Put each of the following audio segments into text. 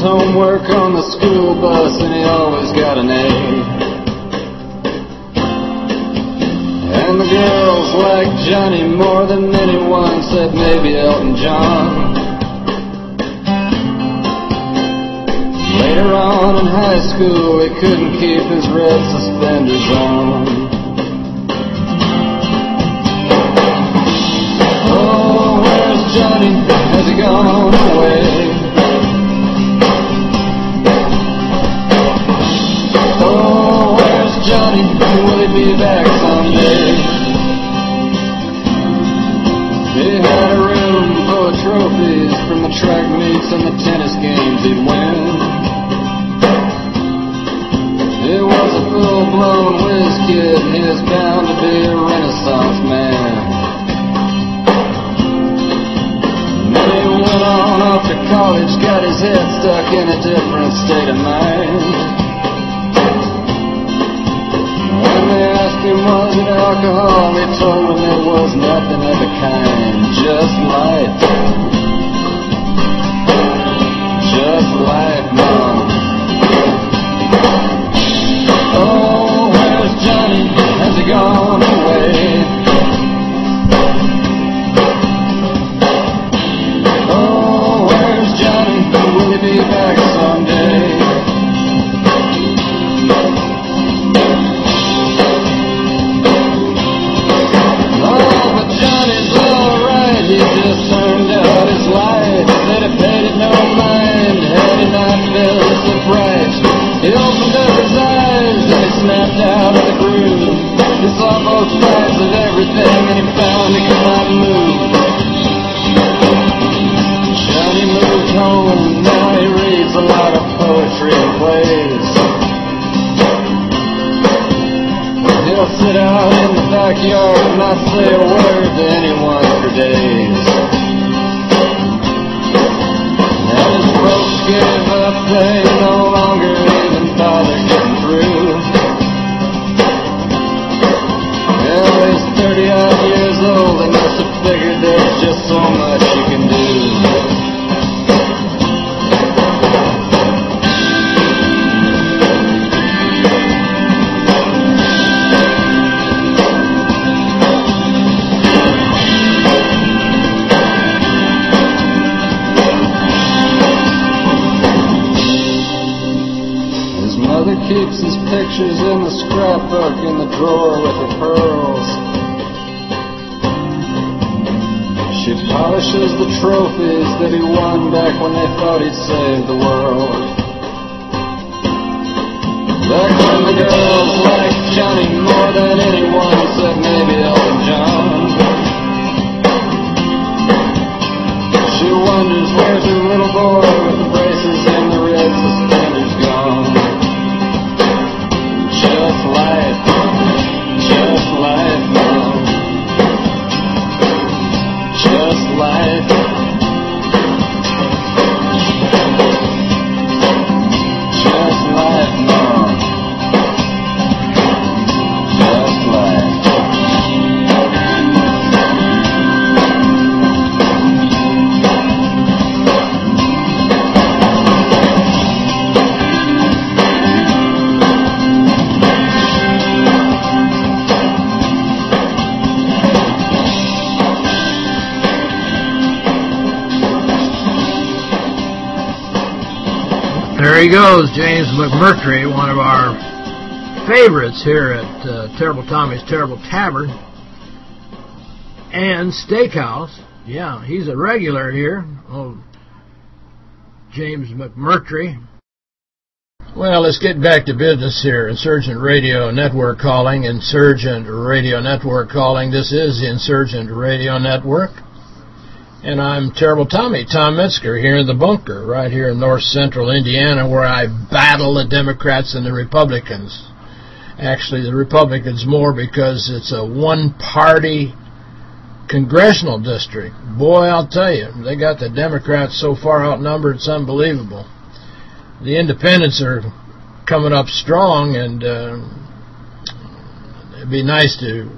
his homework on the school bus and he always got an A. And the girls liked Johnny more than anyone, said maybe Elton John. Later on in high school, he couldn't keep his red suspenders on. Oh, where's Johnny? Has he gone away? Be back someday? He had a room full of trophies from the track meets and the tennis games he'd win. He was a full-blown whiz kid, he was bound to be a renaissance man. Then he went on off to college, got his head stuck in a different state of mind. It alcohol, they told him there was nothing of the kind, just life. Just life, mom. Backyard and goes, James McMurtry, one of our favorites here at uh, Terrible Tommy's Terrible Tavern and Steakhouse. Yeah, he's a regular here. Oh, James McMurtry. Well, let's get back to business here. Insurgent Radio Network calling. Insurgent Radio Network calling. This is Insurgent Radio Network. And I'm Terrible Tommy, Tom Metzger, here in the bunker, right here in north central Indiana, where I battle the Democrats and the Republicans. Actually, the Republicans more because it's a one-party congressional district. Boy, I'll tell you, they got the Democrats so far outnumbered, it's unbelievable. The independents are coming up strong, and uh, it'd be nice to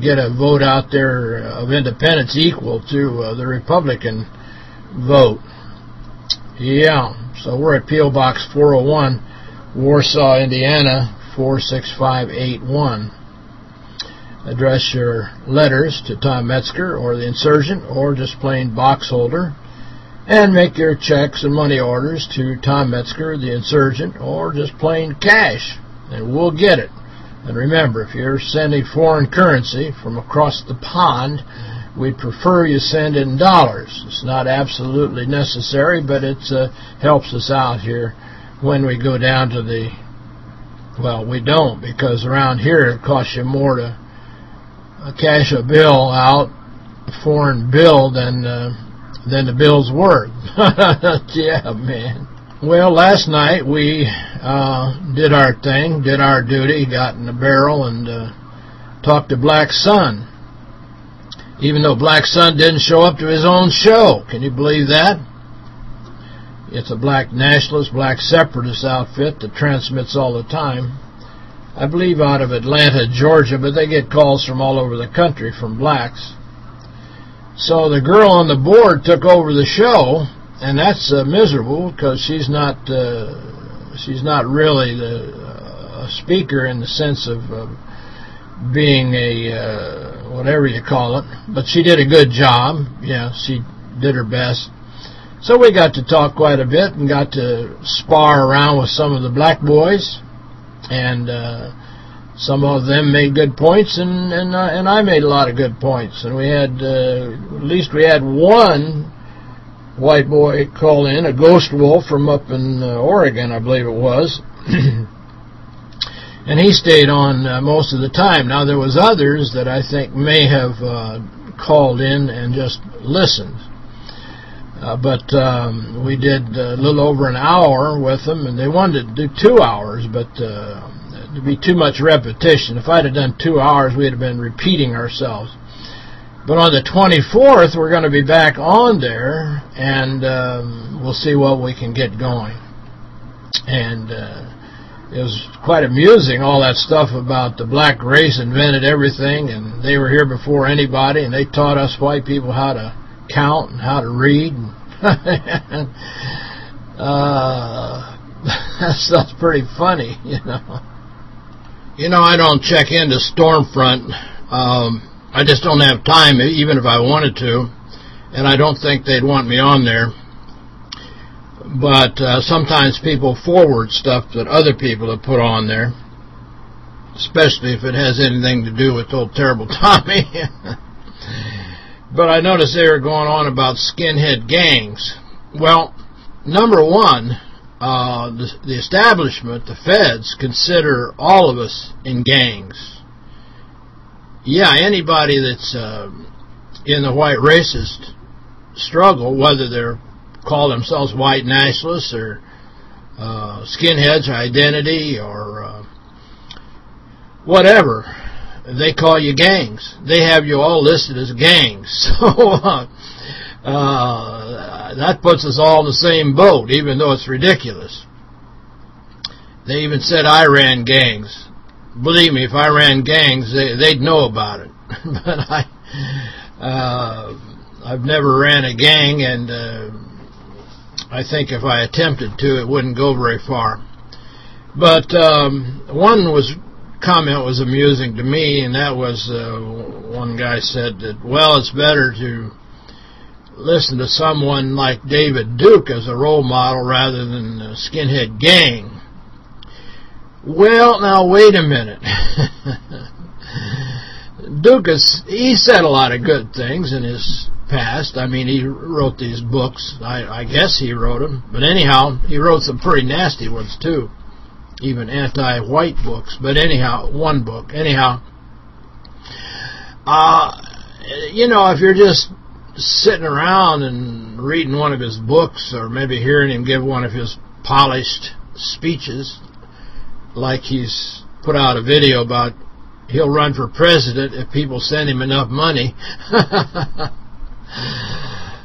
get a vote out there of independents equal to uh, the Republican vote. Yeah. So we're at P.O. Box 401, Warsaw, Indiana, 46581. Address your letters to Tom Metzger or the Insurgent or just plain box holder and make your checks and money orders to Tom Metzger, the Insurgent, or just plain cash, and we'll get it. And remember, if you're sending foreign currency from across the pond, we'd prefer you send in dollars. It's not absolutely necessary, but it uh, helps us out here when we go down to the... Well, we don't, because around here it costs you more to cash a bill out, a foreign bill, than uh, than the bill's worth. yeah, man. Well, last night we uh, did our thing, did our duty, got in the barrel and uh, talked to Black Sun. Even though Black Sun didn't show up to his own show. Can you believe that? It's a black nationalist, black separatist outfit that transmits all the time. I believe out of Atlanta, Georgia, but they get calls from all over the country from blacks. So the girl on the board took over the show, and that's uh, miserable because she's not uh, she's not really the, uh, a speaker in the sense of uh, being a uh, whatever you call it. But she did a good job. Yeah, she did her best. So we got to talk quite a bit and got to spar around with some of the black boys and uh, some of them made good points, and and uh, and I made a lot of good points. And we had at least we had one white boy called in, a ghost wolf from up in uh, Oregon, I believe it was. and he stayed on uh, most of the time. Now, there was others that I think may have uh, called in and just listened. Uh, but um, we did a little over an hour with them, and they wanted to do two hours, but uh, it'd be too much repetition. If I'd have done two hours, we'd have been repeating ourselves. But on the 24th, we're going to be back on there, and um, we'll see what we can get going. And uh, it was quite amusing, all that stuff about the black race invented everything, and they were here before anybody, and they taught us white people how to count and how to read. uh, that stuff's pretty funny, you know. You know, I don't check into Stormfront. Um, I just don't have time, even if I wanted to. And I don't think they'd want me on there. But uh, sometimes people forward stuff that other people have put on there. Especially if it has anything to do with old terrible Tommy. But I noticed they were going on about skinhead gangs. Well, number one, uh, the, the establishment, the feds, consider all of us in gangs. Yeah, anybody that's uh, in the white racist struggle, whether they're call themselves white nationalists or uh, skinheads or identity or uh, whatever, they call you gangs. They have you all listed as gangs. So uh, uh, that puts us all in the same boat, even though it's ridiculous. They even said I ran gangs. Believe me, if I ran gangs, they, they'd know about it. but I, uh, I've never ran a gang, and uh, I think if I attempted to, it wouldn't go very far. But um, one was comment was amusing to me, and that was uh, one guy said that, well, it's better to listen to someone like David Duke as a role model rather than the Skinhead Gang. Well, now, wait a minute. Duke, is, he said a lot of good things in his past. I mean, he wrote these books. I, I guess he wrote them. But anyhow, he wrote some pretty nasty ones, too even anti-white books. But anyhow, one book. Anyhow, uh, you know, if you're just sitting around and reading one of his books or maybe hearing him give one of his polished speeches, like he's put out a video about he'll run for president if people send him enough money.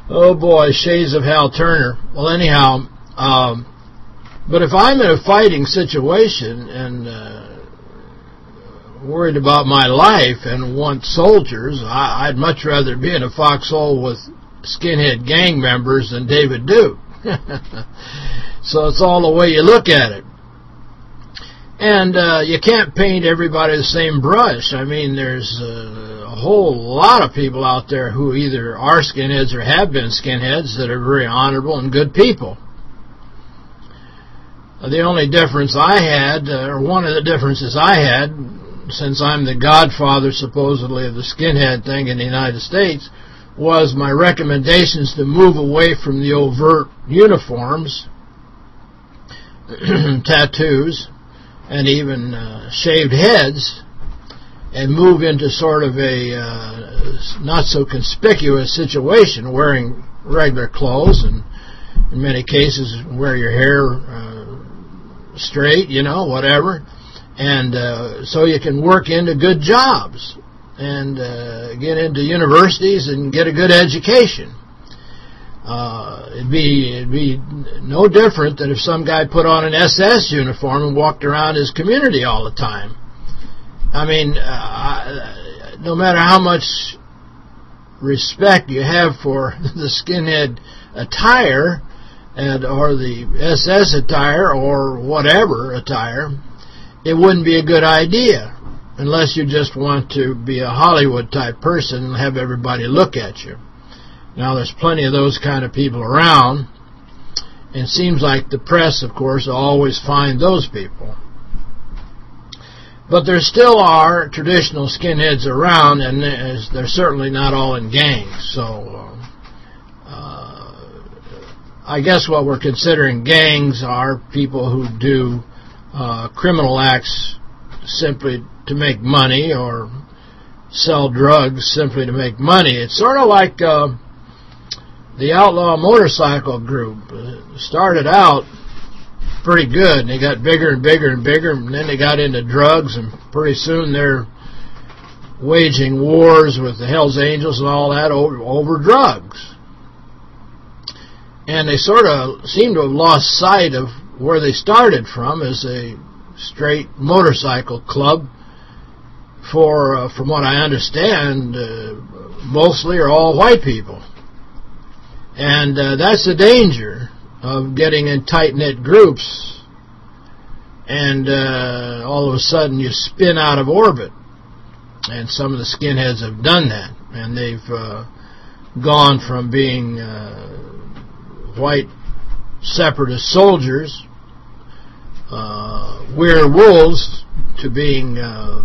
oh boy, shades of Hal Turner. Well, anyhow, um, but if I'm in a fighting situation and uh, worried about my life and want soldiers, I, I'd much rather be in a foxhole with skinhead gang members than David Duke. so it's all the way you look at it. And uh, you can't paint everybody the same brush. I mean, there's uh, a whole lot of people out there who either are skinheads or have been skinheads that are very honorable and good people. The only difference I had, uh, or one of the differences I had, since I'm the godfather, supposedly, of the skinhead thing in the United States, was my recommendations to move away from the overt uniforms, tattoos, and even uh, shaved heads, and move into sort of a uh, not-so-conspicuous situation, wearing regular clothes, and in many cases wear your hair uh, straight, you know, whatever, and uh, so you can work into good jobs and uh, get into universities and get a good education. Uh, it'd be it'd be no different than if some guy put on an SS uniform and walked around his community all the time. I mean, uh, no matter how much respect you have for the skinhead attire and or the SS attire or whatever attire, it wouldn't be a good idea unless you just want to be a Hollywood type person and have everybody look at you. Now, there's plenty of those kind of people around, and it seems like the press, of course, always find those people. But there still are traditional skinheads around, and they're certainly not all in gangs. So, uh, I guess what we're considering gangs are people who do uh, criminal acts simply to make money or sell drugs simply to make money. It's sort of like uh, the outlaw motorcycle group. Started out pretty good, and they got bigger and bigger and bigger, and then they got into drugs, and pretty soon they're waging wars with the Hells Angels and all that over, over drugs. And they sort of seem to have lost sight of where they started from as a straight motorcycle club for, uh, from what I understand, uh, mostly are all white people. And uh, that's the danger of getting in tight-knit groups and uh, all of a sudden you spin out of orbit. And some of the skinheads have done that. And they've uh, gone from being uh, white separatist soldiers, uh, werewolves, to being uh,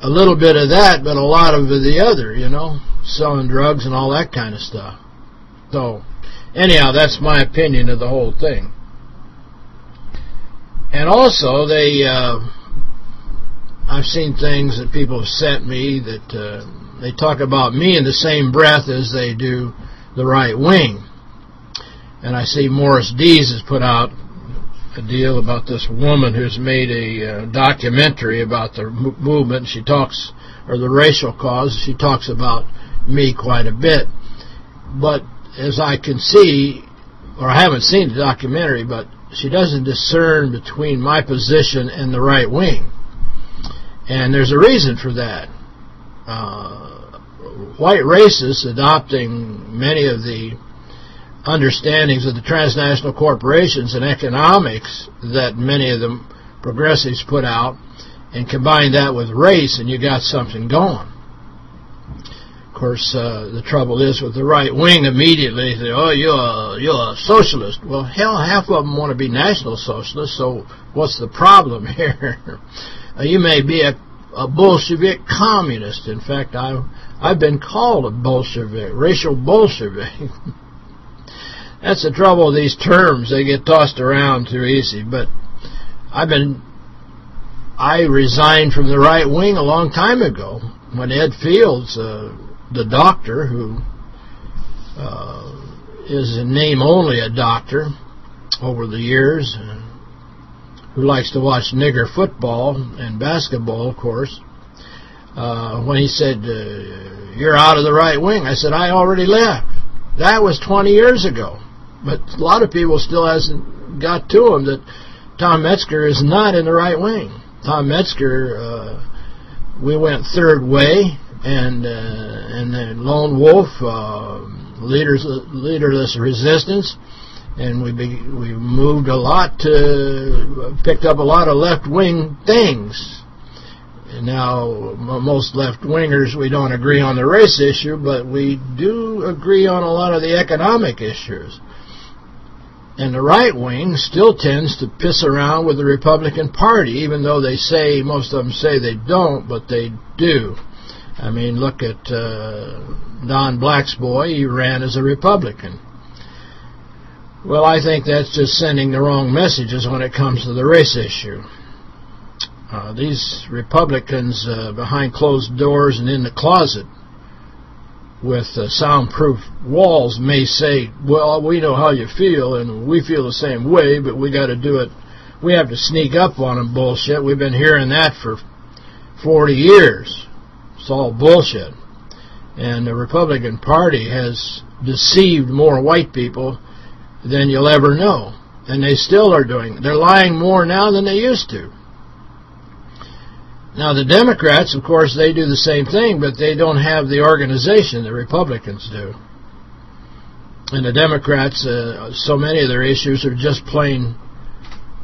a little bit of that, but a lot of the other, you know, selling drugs and all that kind of stuff. So, anyhow, that's my opinion of the whole thing. And also, they, uh, I've seen things that people have sent me that uh, they talk about me in the same breath as they do the right wing. And I see Morris Dees has put out a deal about this woman who's made a uh, documentary about the movement. She talks, or the racial cause, she talks about me quite a bit. But as I can see, or I haven't seen the documentary, but she doesn't discern between my position and the right wing. And there's a reason for that. Uh, white racists adopting many of the understandings of the transnational corporations and economics that many of the progressives put out and combine that with race and you got something going. Course, uh, the trouble is with the right wing immediately they say, oh, you're a, you're a socialist. Well, hell, half of them want to be national socialists, so what's the problem here? uh, you may be a, a Bolshevik communist. In fact, I've, I've been called a Bolshevik, racial Bolshevik. That's the trouble with these terms. They get tossed around too easy. But I've been... I resigned from the right wing a long time ago when Ed Fields, uh, the doctor, who uh, is in name only a doctor over the years, uh, who likes to watch nigger football and basketball, of course, uh, when he said, uh, you're out of the right wing, I said, I already left. That was 20 years ago. But a lot of people still hasn't got to them that Tom Metzger is not in the right wing. Tom Metzger, uh, we went third way and uh, and the lone wolf, uh, leaders leaderless resistance, and we be, we moved a lot to picked up a lot of left wing things. And now most left wingers we don't agree on the race issue, but we do agree on a lot of the economic issues. And the right wing still tends to piss around with the Republican Party, even though they say, most of them say they don't, but they do. I mean, look at uh, Don Black's boy. He ran as a Republican. Well, I think that's just sending the wrong messages when it comes to the race issue. Uh, these Republicans uh, behind closed doors and in the closet with uh, soundproof walls may say, well, we know how you feel, and we feel the same way, but we got to do it. We have to sneak up on them bullshit. We've been hearing that for 40 years. It's all bullshit. And the Republican Party has deceived more white people than you'll ever know. And they still are doing They're lying more now than they used to. Now, the Democrats, of course, they do the same thing, but they don't have the organization the Republicans do. And the Democrats, uh, so many of their issues are just plain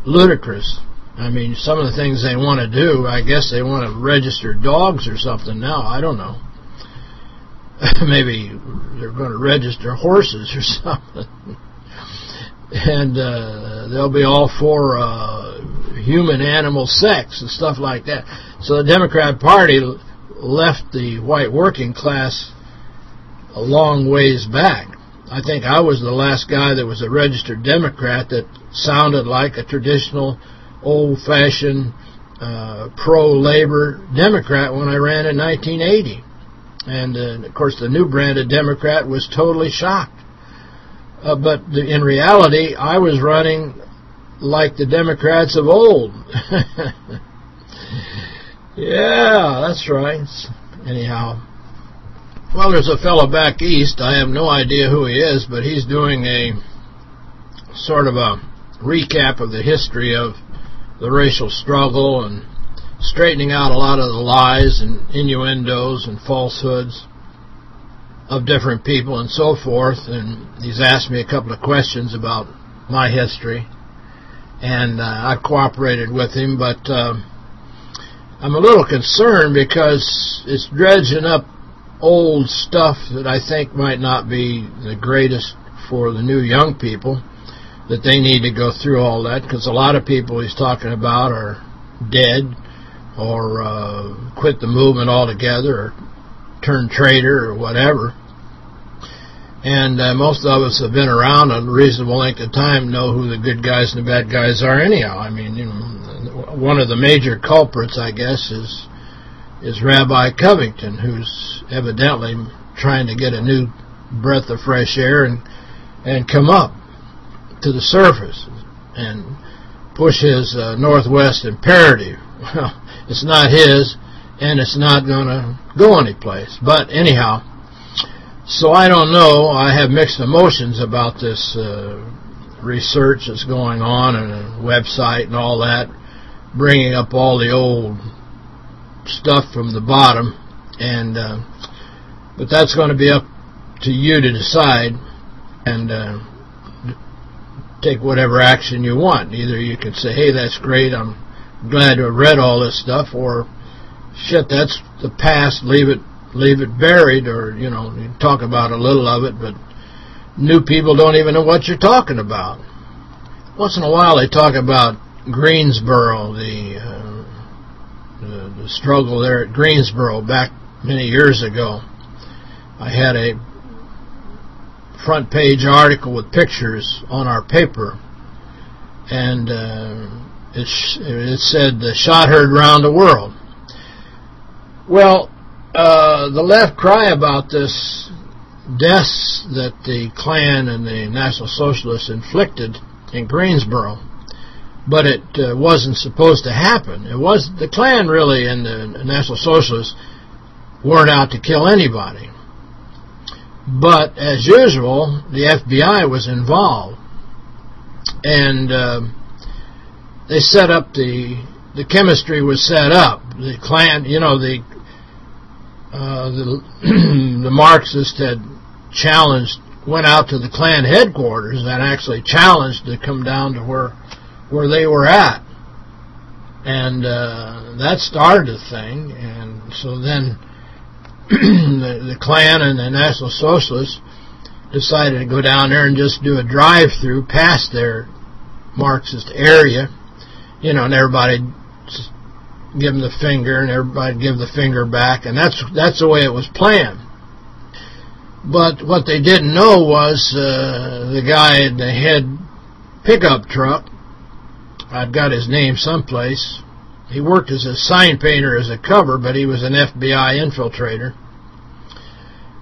ludicrous. I mean, some of the things they want to do, I guess they want to register dogs or something now. I don't know. Maybe they're going to register horses or something. and uh, they'll be all for uh, human-animal sex and stuff like that. So the Democrat Party left the white working class a long ways back. I think I was the last guy that was a registered Democrat that sounded like a traditional, old-fashioned, uh, pro-labor Democrat when I ran in 1980. And, uh, of course, the new brand of Democrat was totally shocked. Uh, but the, in reality, I was running like the Democrats of old. yeah, that's right. Anyhow, well, there's a fellow back east. I have no idea who he is, but he's doing a sort of a recap of the history of the racial struggle and straightening out a lot of the lies and innuendos and falsehoods of different people and so forth. And he's asked me a couple of questions about my history. And uh, I cooperated with him, but uh, I'm a little concerned because it's dredging up old stuff that I think might not be the greatest for the new young people, that they need to go through all that, because a lot of people he's talking about are dead or uh, quit the movement altogether or turn traitor or whatever. And uh, most of us have been around a reasonable length of time, know who the good guys and the bad guys are anyhow. I mean, you know, one of the major culprits, I guess, is is Rabbi Covington, who's evidently trying to get a new breath of fresh air and and come up to the surface and push his uh, Northwest imperative. Well, it's not his, and it's not going to go anyplace. But anyhow, so I don't know. I have mixed emotions about this uh, research that's going on and a website and all that, bringing up all the old stuff from the bottom. and uh, But that's going to be up to you to decide and uh, take whatever action you want. Either you can say, hey, that's great, I'm glad to have read all this stuff, or shit, that's the past, leave it leave it buried, or, you know, you talk about a little of it, but new people don't even know what you're talking about. Once in a while they talk about Greensboro, the, uh, the, the struggle there at Greensboro back many years ago. I had a front page article with pictures on our paper, and uh, it, it said, the shot heard round the world. Well, uh, the left cry about this deaths that the Klan and the National Socialists inflicted in Greensboro, but it uh, wasn't supposed to happen. It was the Klan really and the National Socialists weren't out to kill anybody. But as usual, the FBI was involved, and uh, they set up the the chemistry was set up. The Klan, you know, the uh, the, the Marxists had challenged, went out to the Klan headquarters and actually challenged to come down to where where they were at. And uh, that started the thing. And so then the, the Klan and the National Socialists decided to go down there and just do a drive-through past their Marxist area. You know, and everybody give them the finger, and everybody give the finger back, and that's that's the way it was planned. But what they didn't know was uh, the guy in the head pickup truck. I've got his name someplace. He worked as a sign painter as a cover, but he was an FBI infiltrator.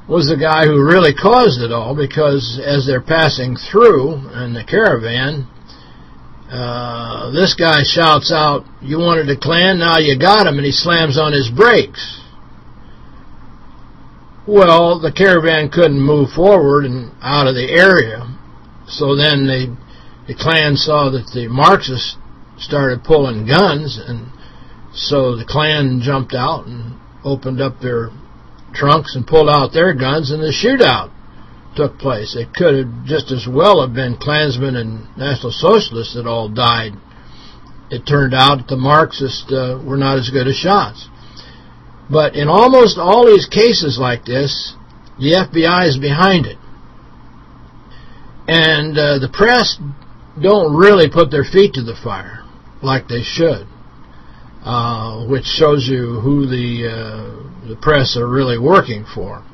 Was the guy who really caused it all because as they're passing through in the caravan, uh, this guy shouts out, you wanted a Klan, now you got him, and he slams on his brakes. Well, the caravan couldn't move forward and out of the area, so then they, the Klan saw that the Marxists started pulling guns, and so the Klan jumped out and opened up their trunks and pulled out their guns, and the shootout took place. It could have just as well have been Klansmen and National Socialists that all died. It turned out the Marxists uh, were not as good as shots. But in almost all these cases like this, the FBI is behind it. And uh, the press don't really put their feet to the fire like they should, uh, which shows you who the uh, the press are really working for.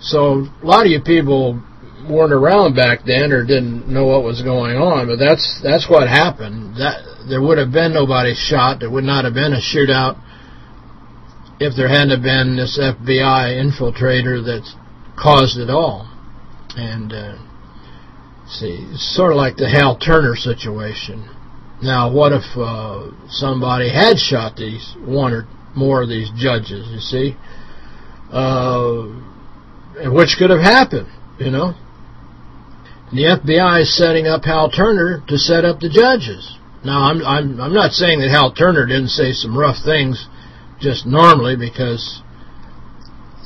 So a lot of you people weren't around back then or didn't know what was going on, but that's that's what happened. That there would have been nobody shot. There would not have been a shootout if there hadn't been this FBI infiltrator that caused it all. And uh, see, it's sort of like the Hal Turner situation. Now, what if uh, somebody had shot these one or more of these judges? You see. Uh, which could have happened, you know. And the FBI is setting up Hal Turner to set up the judges. Now, I'm I'm I'm not saying that Hal Turner didn't say some rough things just normally because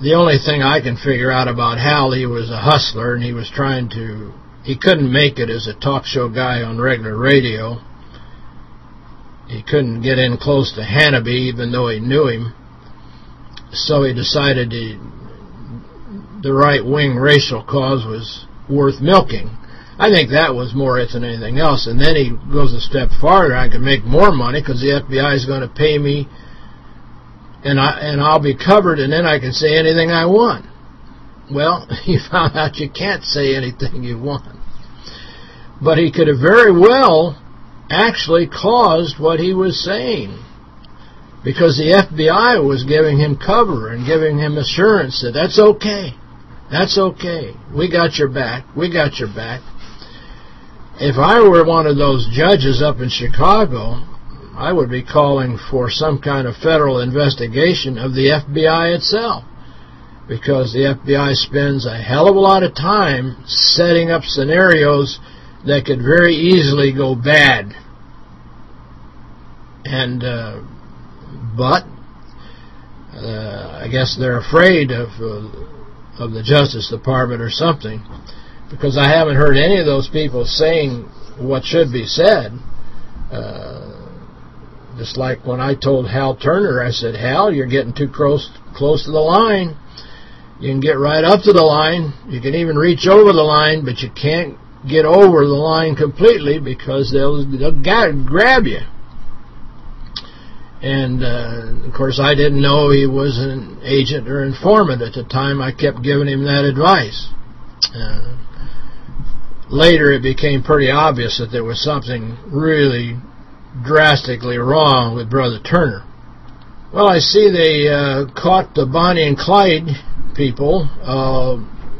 the only thing I can figure out about Hal, he was a hustler and he was trying to, he couldn't make it as a talk show guy on regular radio. He couldn't get in close to Hannity, even though he knew him. So he decided to the right-wing racial cause was worth milking. I think that was more it than anything else. And then he goes a step farther. I can make more money because the FBI is going to pay me and I and I'll be covered and then I can say anything I want. Well, he found out you can't say anything you want. But he could have very well actually caused what he was saying because the FBI was giving him cover and giving him assurance that that's okay. That's okay. We got your back. We got your back. If I were one of those judges up in Chicago, I would be calling for some kind of federal investigation of the FBI itself. Because the FBI spends a hell of a lot of time setting up scenarios that could very easily go bad. And, uh, but, uh, I guess they're afraid of uh, of the Justice Department or something, because I haven't heard any of those people saying what should be said. Uh, just like when I told Hal Turner, I said, Hal, you're getting too close close to the line. You can get right up to the line. You can even reach over the line, but you can't get over the line completely because they'll, they'll grab you. And, uh, of course, I didn't know he was an agent or informant at the time. I kept giving him that advice. Uh, later, it became pretty obvious that there was something really drastically wrong with Brother Turner. Well, I see they uh, caught the Bonnie and Clyde people.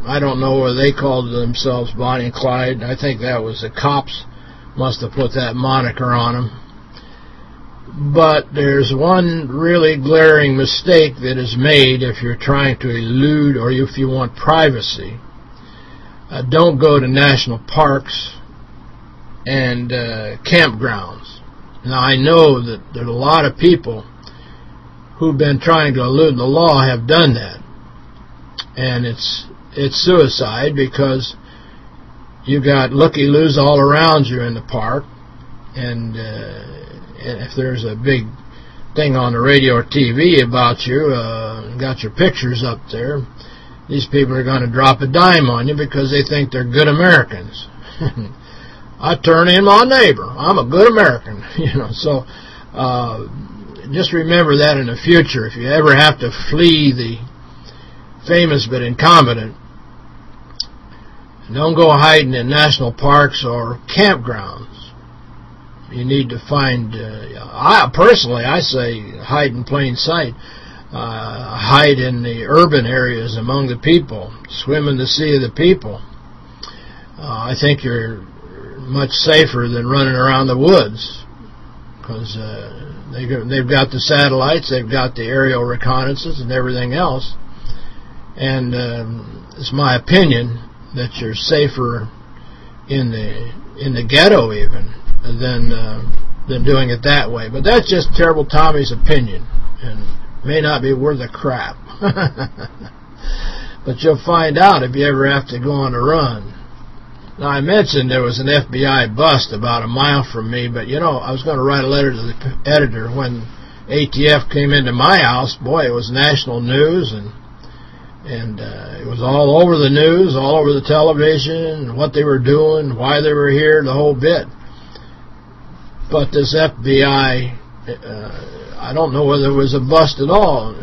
I don't know whether they called themselves Bonnie and Clyde. I think that was the cops must have put that moniker on them. But there's one really glaring mistake that is made if you're trying to elude or if you want privacy. Uh, don't go to national parks and uh, campgrounds. Now, I know that there are a lot of people who've been trying to elude the law have done that. And it's it's suicide because you've got looky-loos all around you in the park. And, uh, if there's a big thing on the radio or TV about you, uh, got your pictures up there, these people are going to drop a dime on you because they think they're good Americans. I turn in my neighbor. I'm a good American. you know, so uh, just remember that in the future. If you ever have to flee the famous but incompetent, don't go hiding in national parks or campgrounds. You need to find, uh, I personally, I say hide in plain sight uh, hide in the urban areas among the people, swim in the sea of the people. Uh, I think you're much safer than running around the woods because uh, they, they've got the satellites, they've got the aerial reconnaissance and everything else. And um, it's my opinion that you're safer in the in the ghetto even than uh, than doing it that way. But that's just terrible Tommy's opinion. And may not be worth a crap. but you'll find out if you ever have to go on a run. Now, I mentioned there was an FBI bust about a mile from me, but, you know, I was going to write a letter to the editor when ATF came into my house. Boy, it was national news, and and uh, it was all over the news, all over the television, what they were doing, why they were here, the whole bit. But this FBI uh, I don't know whether it was a bust at all.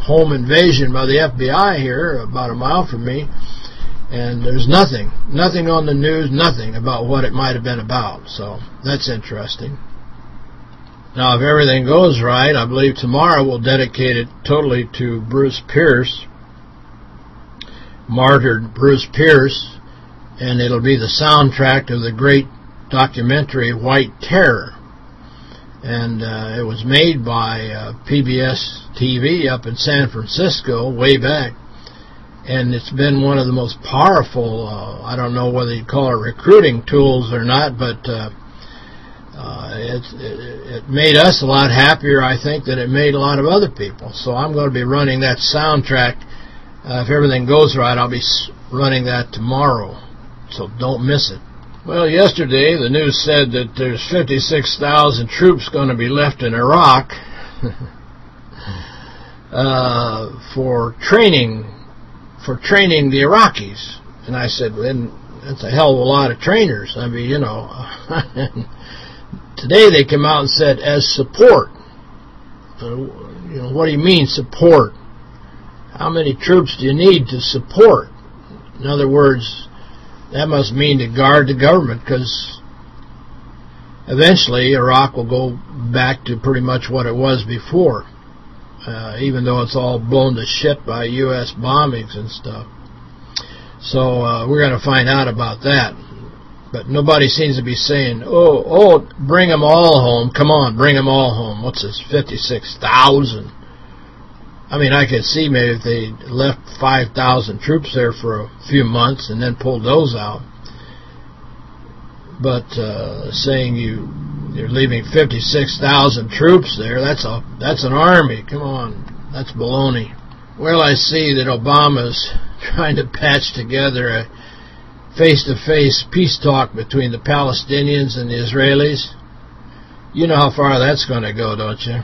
Home invasion by the FBI here, about a mile from me, and there's nothing, nothing on the news, nothing about what it might have been about. So that's interesting. Now, if everything goes right, I believe tomorrow we'll dedicate it totally to Bruce Pierce, martyred Bruce Pierce, and it'll be the soundtrack of the great documentary White Terror. And uh, it was made by uh, PBS TV up in San Francisco way back. And it's been one of the most powerful uh, I don't know whether you'd call it recruiting tools or not but uh, uh, it, it, it made us a lot happier I think than it made a lot of other people. So I'm going to be running that soundtrack uh, if everything goes right I'll be running that tomorrow so don't miss it well, yesterday the news said that there's 56,000 troops going to be left in Iraq uh, for training for training the Iraqis. And I said, well, that's a hell of a lot of trainers. I mean, you know, today they came out and said, as support. Uh, you know, what do you mean support? How many troops do you need to support? In other words, that must mean to guard the government because eventually Iraq will go back to pretty much what it was before, uh, even though it's all blown to shit by U.S. bombings and stuff. So uh, we're going to find out about that. But nobody seems to be saying, oh, oh, bring them all home. Come on, bring them all home. What's this, 56,000? I mean, I could see maybe if they left 5,000 troops there for a few months and then pulled those out. But uh, saying you you're leaving 56,000 troops there, that's a that's an army. Come on, that's baloney. Well, I see that Obama's trying to patch together a face-to-face -face peace talk between the Palestinians and the Israelis. You know how far that's going to go, don't you?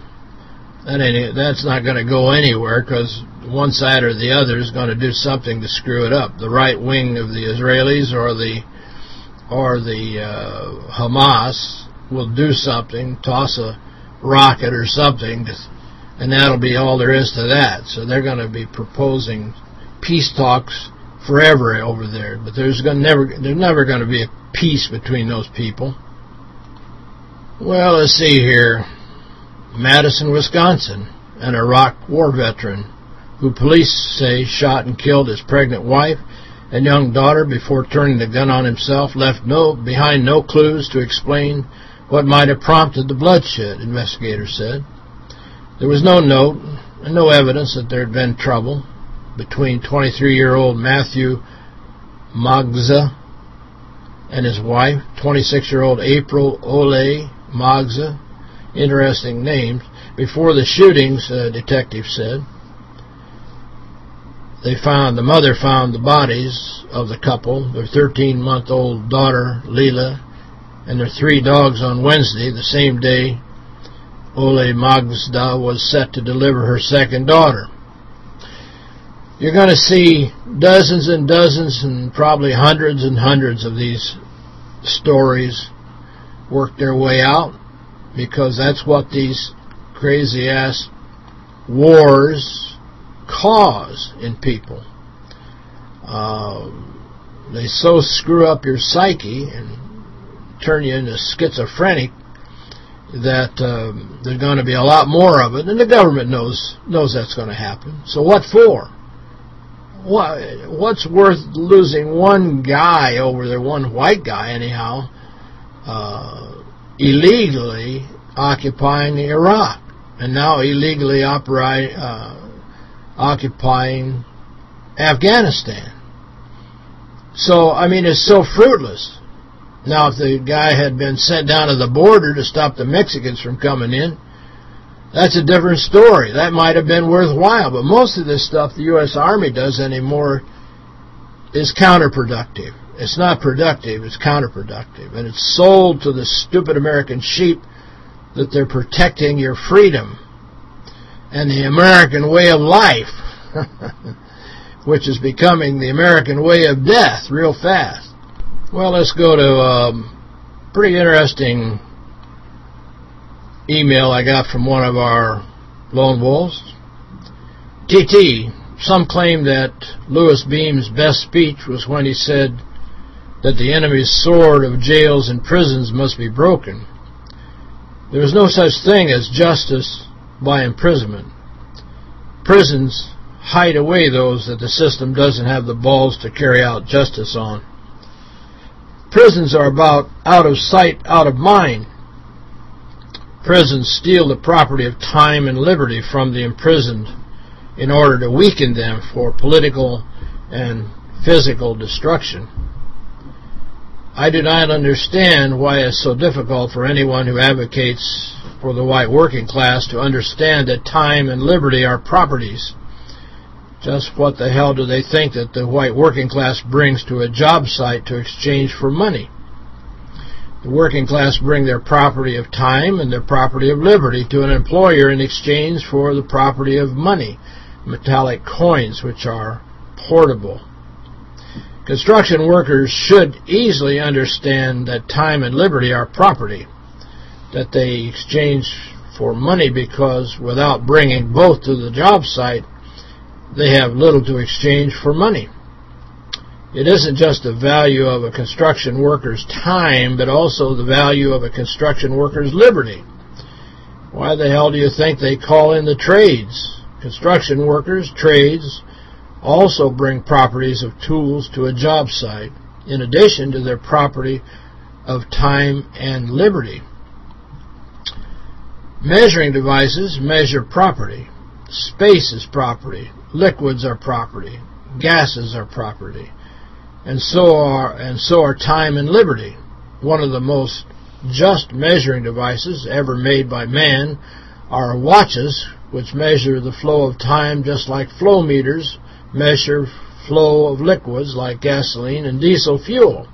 That ain't that's not going to go anywhere because one side or the other is going to do something to screw it up. The right wing of the Israelis or the or the uh, Hamas will do something, toss a rocket or something, and that'll be all there is to that. So they're going to be proposing peace talks forever over there, but there's going never there's never going to be a peace between those people. Well, let's see here. Madison, Wisconsin, an Iraq war veteran who police say shot and killed his pregnant wife and young daughter before turning the gun on himself, left no behind no clues to explain what might have prompted the bloodshed, investigators said. There was no note and no evidence that there had been trouble between 23-year-old Matthew Magdzas and his wife, 26-year-old April Ole Magdzas, interesting names, before the shootings, uh, detective said, they found, the mother found the bodies of the couple, their 13-month-old daughter, Leila, and their three dogs on Wednesday, the same day Ole Magda was set to deliver her second daughter. You're going to see dozens and dozens and probably hundreds and hundreds of these stories work their way out because that's what these crazy-ass wars cause in people. Uh, they so screw up your psyche and turn you into schizophrenic that um, there's going to be a lot more of it, and the government knows knows that's going to happen. So what for? What what's worth losing one guy over there, one white guy anyhow, uh, illegally occupying Iraq, and now illegally operate, uh, occupying Afghanistan. So, I mean, it's so fruitless. Now, if the guy had been sent down to the border to stop the Mexicans from coming in, that's a different story. That might have been worthwhile. But most of this stuff the U.S. Army does anymore is counterproductive. It's not productive, it's counterproductive. And it's sold to the stupid American sheep that they're protecting your freedom and the American way of life, which is becoming the American way of death real fast. Well, let's go to a um, pretty interesting email I got from one of our lone wolves. TT, some claim that Louis Beam's best speech was when he said that the enemy's sword of jails and prisons must be broken. There is no such thing as justice by imprisonment. Prisons hide away those that the system doesn't have the balls to carry out justice on. Prisons are about out of sight, out of mind. Prisons steal the property of time and liberty from the imprisoned in order to weaken them for political and physical destruction. I do not understand why it's so difficult for anyone who advocates for the white working class to understand that time and liberty are properties. Just what the hell do they think that the white working class brings to a job site to exchange for money? The working class bring their property of time and their property of liberty to an employer in exchange for the property of money, metallic coins, which are portable. Construction workers should easily understand that time and liberty are property, that they exchange for money because without bringing both to the job site, they have little to exchange for money. It isn't just the value of a construction worker's time, but also the value of a construction worker's liberty. Why the hell do you think they call in the trades? Construction workers, trades, also bring properties of tools to a job site, in addition to their property of time and liberty. Measuring devices measure property. Space is property. Liquids are property. Gases are property. And so are and so are time and liberty. One of the most just measuring devices ever made by man are watches, which measure the flow of time just like flow meters measure flow of liquids like gasoline and diesel fuel.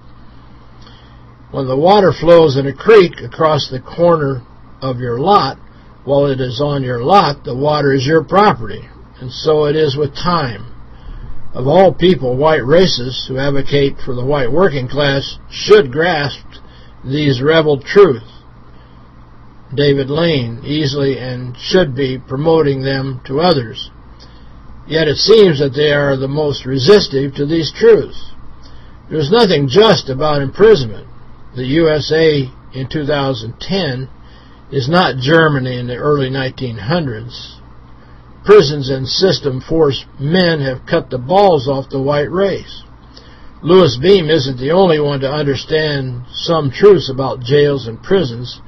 When the water flows in a creek across the corner of your lot, while it is on your lot, the water is your property. And so it is with time. Of all people, white racists who advocate for the white working class should grasp these rebel truths. David Lane easily and should be promoting them to others. Yet it seems that they are the most resistive to these truths. There's nothing just about imprisonment. The USA in 2010 is not Germany in the early 1900s. Prisons and system force men have cut the balls off the white race. Louis Beam isn't the only one to understand some truths about jails and prisons.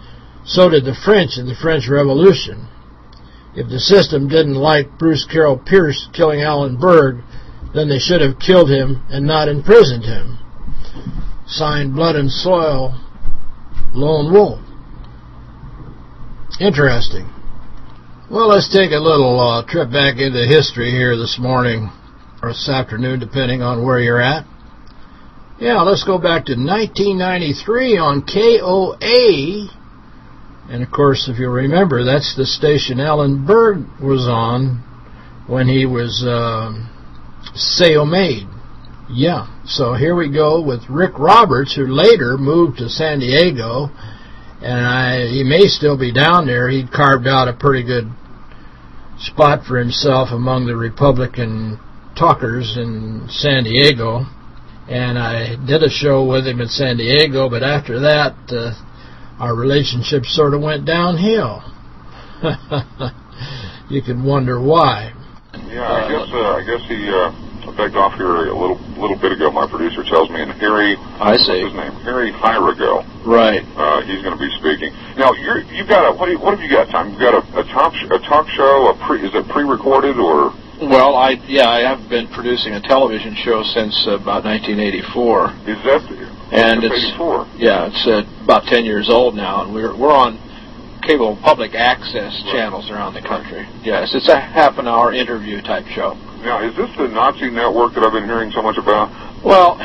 So did the French in the French Revolution. If the system didn't like Bruce Carroll Pierce killing Alan Berg, then they should have killed him and not imprisoned him. Signed Blood and Soil, Lone Wolf. Interesting. Well, let's take a little uh, trip back into history here this morning or this afternoon, depending on where you're at. Yeah, let's go back to 1993 on KOA. And, of course, if you remember, that's the station Alan Berg was on when he was uh, Sail Made. Yeah, so here we go with Rick Roberts, who later moved to San Diego, and I, he may still be down there. He'd carved out a pretty good spot for himself among the Republican talkers in San Diego, and I did a show with him in San Diego, but after that, uh, our relationship sort of went downhill. you can wonder why. Yeah, I guess uh, I guess he uh, begged off here a little little bit ago. My producer tells me, and Harry, I see. what's his name? Harry Hyrago. Right. Uh, he's going to be speaking. Now, you're you've got a what? Do you, what have you got, Tom? You've got a, a talk sh- a talk show. A pre is it pre-recorded or? Well, I yeah, I have been producing a television show since uh, about 1984. Is that? And it's 84. yeah, it's uh, about 10 years old now, and we're we're on cable public access channels around the country. Yes, it's a half an hour interview type show. Now, is this the Nazi network that I've been hearing so much about? Well,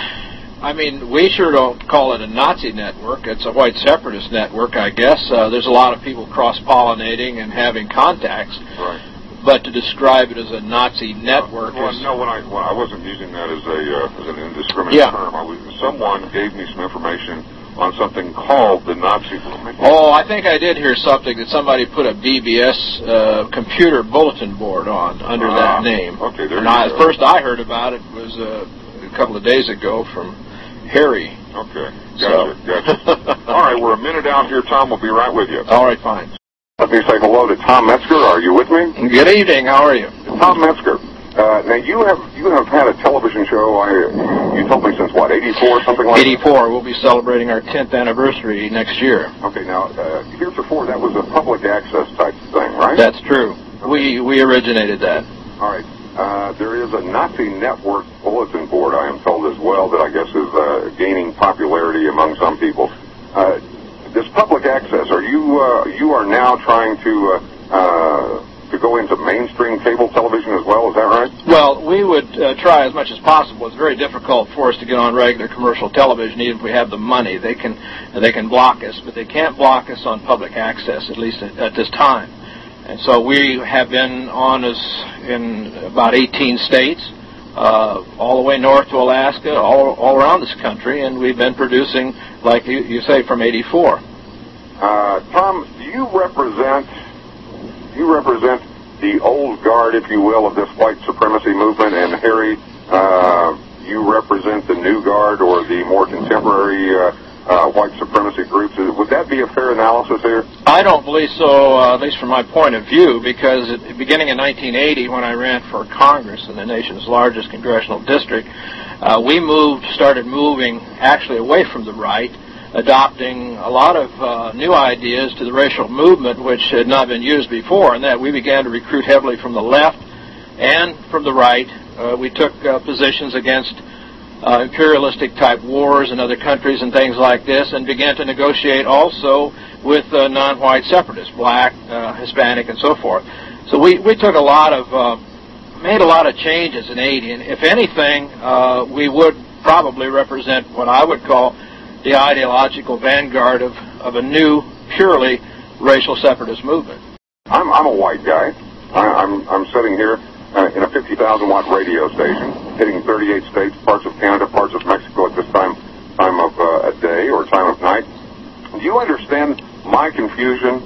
I mean, we sure don't call it a Nazi network. It's a white separatist network, I guess. Uh, there's a lot of people cross-pollinating and having contacts. Right. But to describe it as a Nazi network Well, is no, when I well, I wasn't using that as a uh, as an indiscriminate Yeah. term. I was, someone gave me some information on something called the Nazi. Movement. Oh, I think I did hear something that somebody put a BBS uh, computer bulletin board on under Ah, that name. okay, there and you I, go. first I heard about it was uh, a couple of days ago from Harry. Okay, So- gotcha, gotcha. All right, we're a minute out here, Tom. We'll be right with you. All right, fine. Let me say hello to Tom Metzger. Are you with me? Good evening. How are you? Tom Metzger. Uh, now you have you have had a television show. I you told me since what eighty four something like. 84. We'll be celebrating our 10th anniversary next year. Okay, now uh, heretofore that was a public access type thing, right? That's true. We we originated that. All right. Uh, there is a Nazi network bulletin board, I am told as well, that I guess is uh, gaining popularity among some people. Uh, this public access, are you uh, you are now trying to uh, uh, to go into mainstream cable television as well? Is that right? Well, we would uh, try as much as possible. It's very difficult for us to get on regular commercial television, even if we have the money. They can they can block us, but they can't block us on public access, at least at, at this time. And so we have been on as in about 18 states, uh, all the way north to Alaska, all all around this country, and we've been producing, like you, you say, from 84. Uh, Tom, do you represent you represent the old guard, if you will, of this white supremacy movement, and Harry, uh, you represent the new guard or the more contemporary uh, white supremacy groups. Would that be a fair analysis here? I don't believe so, uh, at least from my point of view, because beginning in 1980, when I ran for Congress in the nation's largest congressional district, uh, we moved, started moving actually away from the right, adopting a lot of uh, new ideas to the racial movement, which had not been used before, and that we began to recruit heavily from the left and from the right. Uh, we took uh, positions against uh, imperialistic type wars in other countries and things like this, and began to negotiate also with uh, non-white separatists, black, uh, Hispanic, and so forth. So we, we took a lot of, uh, made a lot of changes in 80, and if anything, uh, we would probably represent what I would call the ideological vanguard of, of a new, purely racial separatist movement. I'm, I'm a white guy. I, I'm, I'm sitting here uh, in a 50,000 watt radio station, hitting 38 states, parts of Canada, parts of Mexico at this time, time of uh, a day or time of night. Do you understand my confusion,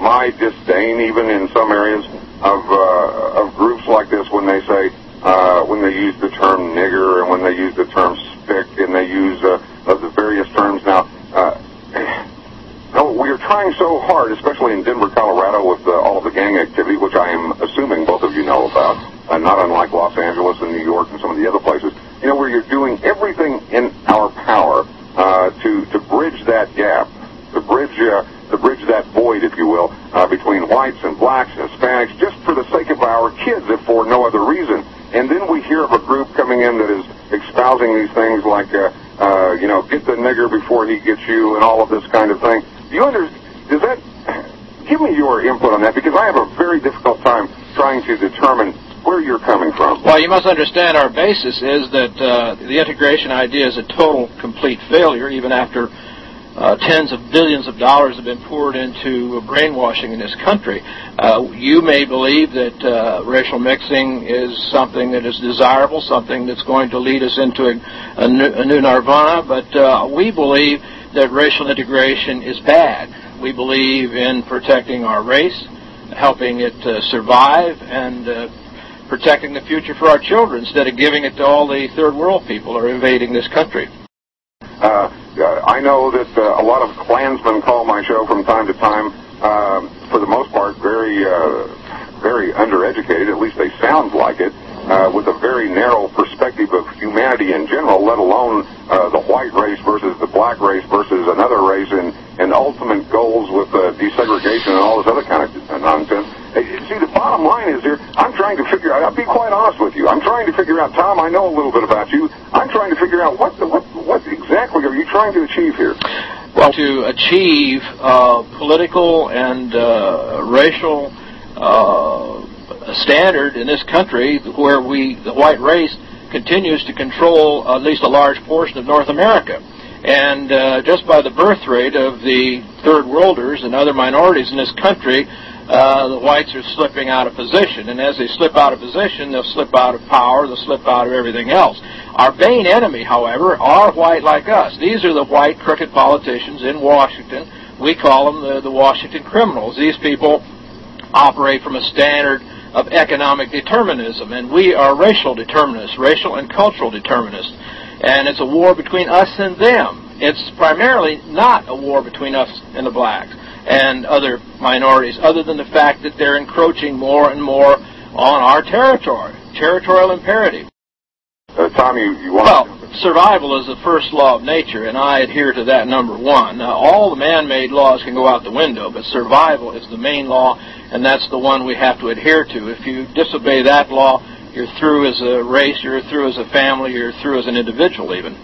my disdain, even in some areas of uh, of groups like this when they say uh, when they use the term nigger and when they use the term spick and they use uh, of the various terms now. Uh, no, we are trying so hard, especially in Denver, Colorado, with uh, all of the gang activity, which I am assuming both of you know about, uh, not unlike Los Angeles and New York and some of the other places. You know, where you're doing everything in our power uh, to to bridge that gap, to bridge uh, to bridge that void, if you will, uh, between whites and blacks and Hispanics, just for the sake of our kids, if for no other reason. And then we hear of a group coming in that is espousing these things like, uh, uh, you know, get the nigger before he gets you, and all of this kind of thing. Do you under, does that give me your input on that because I have a very difficult time trying to determine where you're coming from. Well, you must understand our basis is that uh, the integration idea is a total, complete failure, even after uh, tens of billions of dollars have been poured into brainwashing in this country. Uh, you may believe that uh, racial mixing is something that is desirable, something that's going to lead us into a, a, new, a new nirvana, but uh, we believe that racial integration is bad. We believe in protecting our race, helping it uh, survive, and uh, protecting the future for our children instead of giving it to all the third world people who are invading this country. Uh, I know that uh, a lot of Klansmen call my show from time to time. Uh, for the most part, very, uh, very undereducated. At least they sound like it. Uh, with a very narrow perspective of humanity in general, let alone uh, the white race versus the black race versus another race, and, and ultimate goals with uh, desegregation and all this other kind of nonsense. See, the bottom line is here, I'm trying to figure out, I'll be quite honest with you, I'm trying to figure out, Tom, I know a little bit about you, I'm trying to figure out what, the, what, what exactly are you trying to achieve here? Well, to achieve uh, political and uh, racial uh, standard in this country where we, the white race, continues to control at least a large portion of North America. And uh, just by the birth rate of the third worlders and other minorities in this country, uh, the whites are slipping out of position. And as they slip out of position, they'll slip out of power, they'll slip out of everything else. Our main enemy, however, are white like us. These are the white crooked politicians in Washington. We call them the, the Washington criminals. These people operate from a standard of economic determinism, and we are racial determinists, racial and cultural determinists. And it's a war between us and them. It's primarily not a war between us and the blacks and other minorities, other than the fact that they're encroaching more and more on our territory. Territorial imperative. Uh, Tom, you, you want Well, survival is the first law of nature, and I adhere to that number one. Now, all the man-made laws can go out the window, but survival is the main law, and that's the one we have to adhere to. If you disobey that law, you're through as a race, you're through as a family, you're through as an individual even.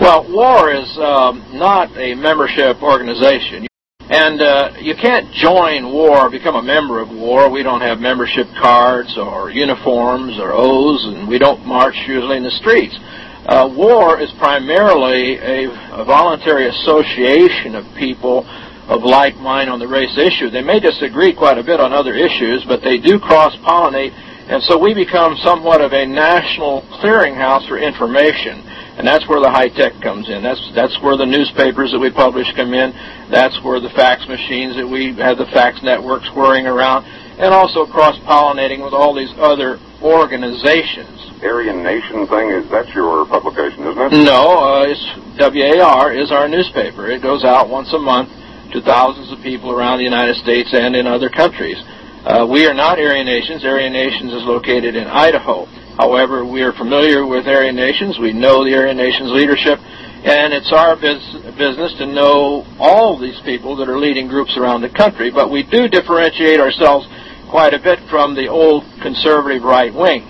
Well, war is um, not a membership organization. And uh, you can't join war, become a member of war. We don't have membership cards or uniforms or O's, and we don't march usually in the streets. Uh, war is primarily a, a voluntary association of people of like mind on the race issue. They may disagree quite a bit on other issues, but they do cross-pollinate, and so we become somewhat of a national clearinghouse for information. And that's where the high tech comes in. That's that's where the newspapers that we publish come in. That's where the fax machines that we have the fax networks whirring around, and also cross pollinating with all these other organizations. Aryan Nation thing is that's your publication, isn't it? No, uh, it's WAR is our newspaper. It goes out once a month to thousands of people around the United States and in other countries. Uh, we are not Aryan Nations. Aryan Nations is located in Idaho. However, we are familiar with Aryan Nations. We know the Aryan Nations leadership, and it's our business to know all these people that are leading groups around the country. But we do differentiate ourselves quite a bit from the old conservative right wing.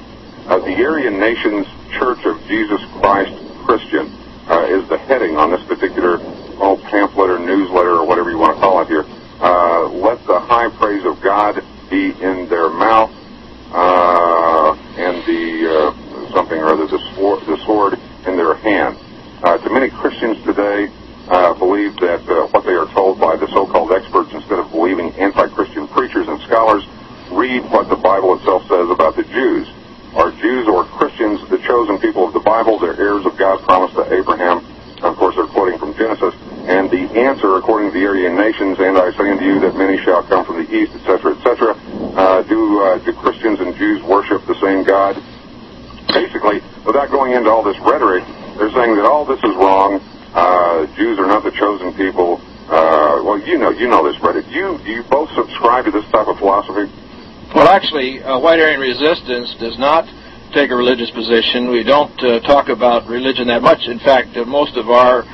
Uh, the Aryan Nations Church of Jesus Christ Christian uh, is the heading on this particular oh, pamphlet or newsletter or whatever you want to call it here. Uh, let the high praise of God be in their mouth uh, and the uh, something or other, the sword, the sword in their hand. Uh, to many Christians today, uh, believe that uh, what they are told by the so-called experts, instead of believing anti-Christian preachers and scholars, read what the Bible itself says about the Jews. Are Jews or Christians the chosen people of the Bible? They're heirs of God's promise to Abraham. Of course, they're quoting from Genesis. And the answer, according to the Aryan nations, and I say unto you that many shall come from the east, etc., etc., uh, do, uh, do Christians and Jews worship the same God? Basically, without going into all this rhetoric, they're saying that all this is wrong. Uh, Jews are not the chosen people. Uh, well, you know, you know this, Brett. Do you, do you both subscribe to this type of philosophy? Well, actually, uh, White Aryan Resistance does not take a religious position. We don't uh, talk about religion that much. In fact, uh, most of our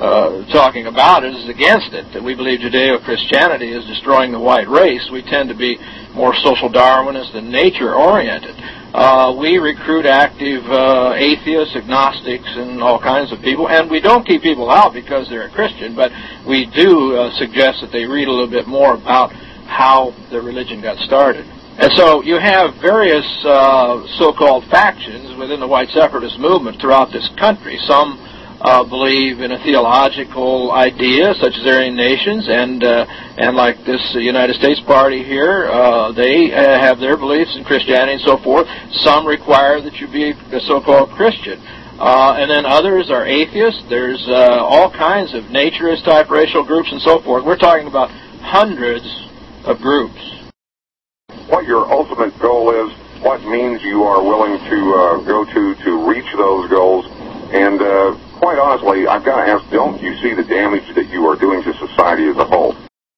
uh, talking about it is against it. We believe Judeo-Christianity is destroying the white race. We tend to be more social Darwinist and nature-oriented. Uh, we recruit active uh, atheists, agnostics, and all kinds of people, and we don't keep people out because they're a Christian, but we do uh, suggest that they read a little bit more about how the religion got started. And so you have various uh, so-called factions within the white separatist movement throughout this country. Some uh, believe in a theological idea, such as Aryan nations, and uh, and like this United States Party here, uh, they uh, have their beliefs in Christianity and so forth. Some require that you be a so-called Christian. Uh, and then others are atheists. There's uh, all kinds of naturist type racial groups and so forth. We're talking about hundreds of groups. What your ultimate goal is, what means you are willing to uh, go to to reach those goals, and uh, quite honestly, I've got to ask, don't you see the damage that you are doing to society as a whole?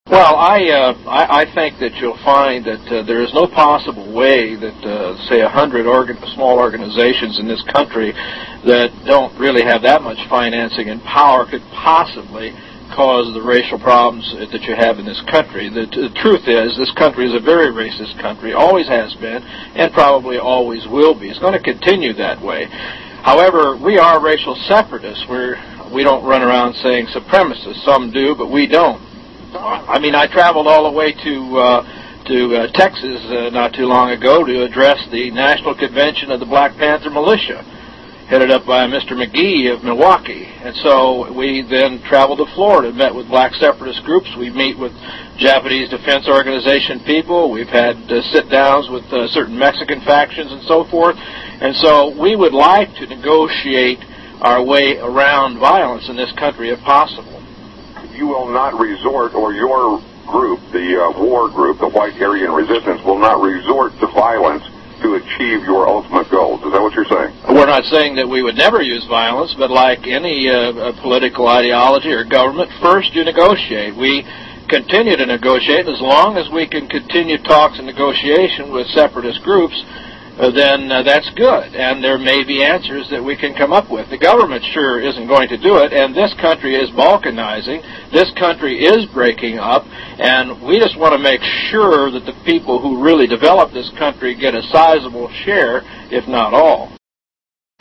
Well, I, uh, I I think that you'll find that uh, there is no possible way that uh, say a hundred organ- small organizations in this country that don't really have that much financing and power could possibly cause the racial problems that you have in this country. The, the truth is, this country is a very racist country, always has been, and probably always will be. It's going to continue that way. However, we are racial separatists. We're we don't run around saying supremacists. Some do, but we don't. I mean, I traveled all the way to uh, to uh, Texas uh, not too long ago to address the National Convention of the Black Panther Militia, headed up by Mr. McGee of Milwaukee. And so we then traveled to Florida, met with black separatist groups. We meet with Japanese Defense Organization people. We've had uh, sit-downs with uh, certain Mexican factions and so forth. And so we would like to negotiate our way around violence in this country if possible you will not resort, or your group, the uh, war group, the White Aryan Resistance, will not resort to violence to achieve your ultimate goals. Is that what you're saying? We're not saying that we would never use violence, but like any uh, political ideology or government, first you negotiate. We continue to negotiate, and as long as we can continue talks and negotiation with separatist groups, then uh, that's good. And there may be answers that we can come up with. The government sure isn't going to do it, and this country is balkanizing. This country is breaking up, and we just want to make sure that the people who really develop this country get a sizable share, if not all.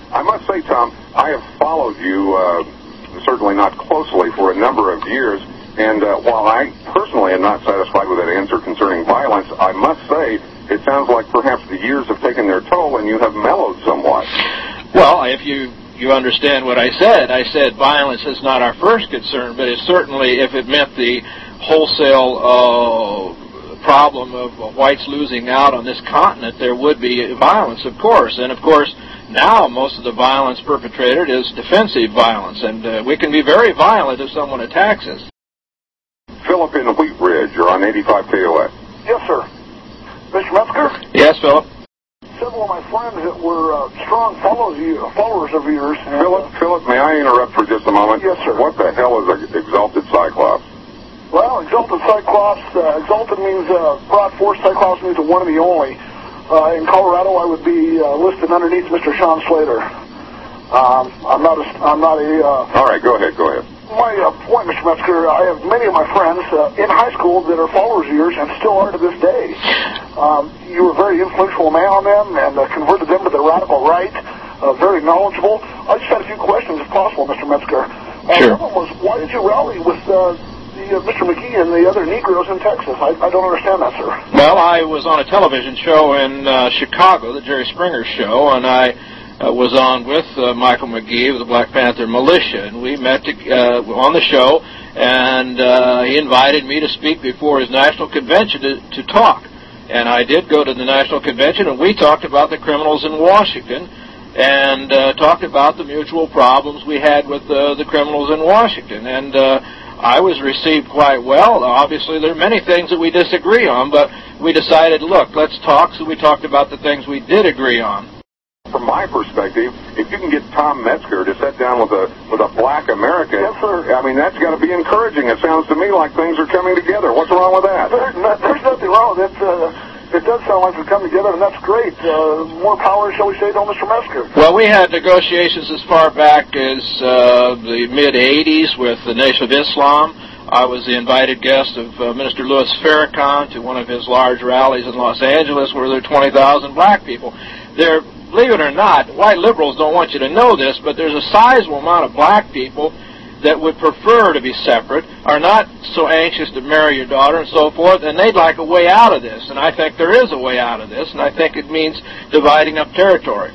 I must say, Tom, I have followed you, uh, certainly not closely, for a number of years. And uh, while I personally am not satisfied with that answer concerning violence, I must say it sounds like perhaps the years have taken their toll and you have mellowed somewhat. Well, if you you understand what I said, I said violence is not our first concern, but it's certainly if it meant the wholesale uh, problem of whites losing out on this continent, there would be violence, of course. And of course, now most of the violence perpetrated is defensive violence, and uh, we can be very violent if someone attacks us. Philip in Wheat Ridge, you're on 85 KOA. Yes, sir. Mr. Metzger? Yes, Philip. Several of my friends that were uh, strong followers, followers of yours. Philip, Philip, may I interrupt for just a moment? Yes, sir. What the hell is an exalted cyclops? Well, exalted cyclops, uh, exalted means uh, brought forth, cyclops means the one and the only. Uh, in Colorado, I would be uh, listed underneath Mr. Sean Slater. Um, I'm not a, I'm not a, uh, All right, go ahead, go ahead. My uh, point, Mr. Metzger, I have many of my friends uh, in high school that are followers of yours and still are to this day. Um, you were a very influential man on them and uh, converted them to the radical right, uh, very knowledgeable. I just had a few questions, if possible, Mr. Metzger. Uh, Sure. One of them was, why did you rally with uh, the, uh, Mr. McGee and the other Negroes in Texas? I, I don't understand that, sir. Well, I was on a television show in uh, Chicago, the Jerry Springer Show, and I uh, was on with uh, Michael McGee of the Black Panther Militia, and we met to, uh, on the show, and uh, he invited me to speak before his national convention to, to talk. And I did go to the national convention, and we talked about the criminals in Washington, and uh, talked about the mutual problems we had with uh, the criminals in Washington, and. Uh, I was received quite well. Obviously, there are many things that we disagree on, but we decided, look, let's talk. So we talked about the things we did agree on. From my perspective, if you can get Tom Metzger to sit down with a with a black American, Yes, sir. I mean that's got to be encouraging. It sounds to me like things are coming together. What's wrong with that? There's, no, there's nothing wrong with it. Uh, it does sound like we've come together, and that's great. Uh, more power, shall we say, to Mr. Metzger. Well, we had negotiations as far back as uh, the mid 80s with the Nation of Islam. I was the invited guest of uh, Minister Louis Farrakhan to one of his large rallies in Los Angeles where there were 20,000 black people. There, believe it or not, white liberals don't want you to know this, but there's a sizable amount of black people that would prefer to be separate, are not so anxious to marry your daughter and so forth, and they'd like a way out of this. And I think there is a way out of this, and I think it means dividing up territory.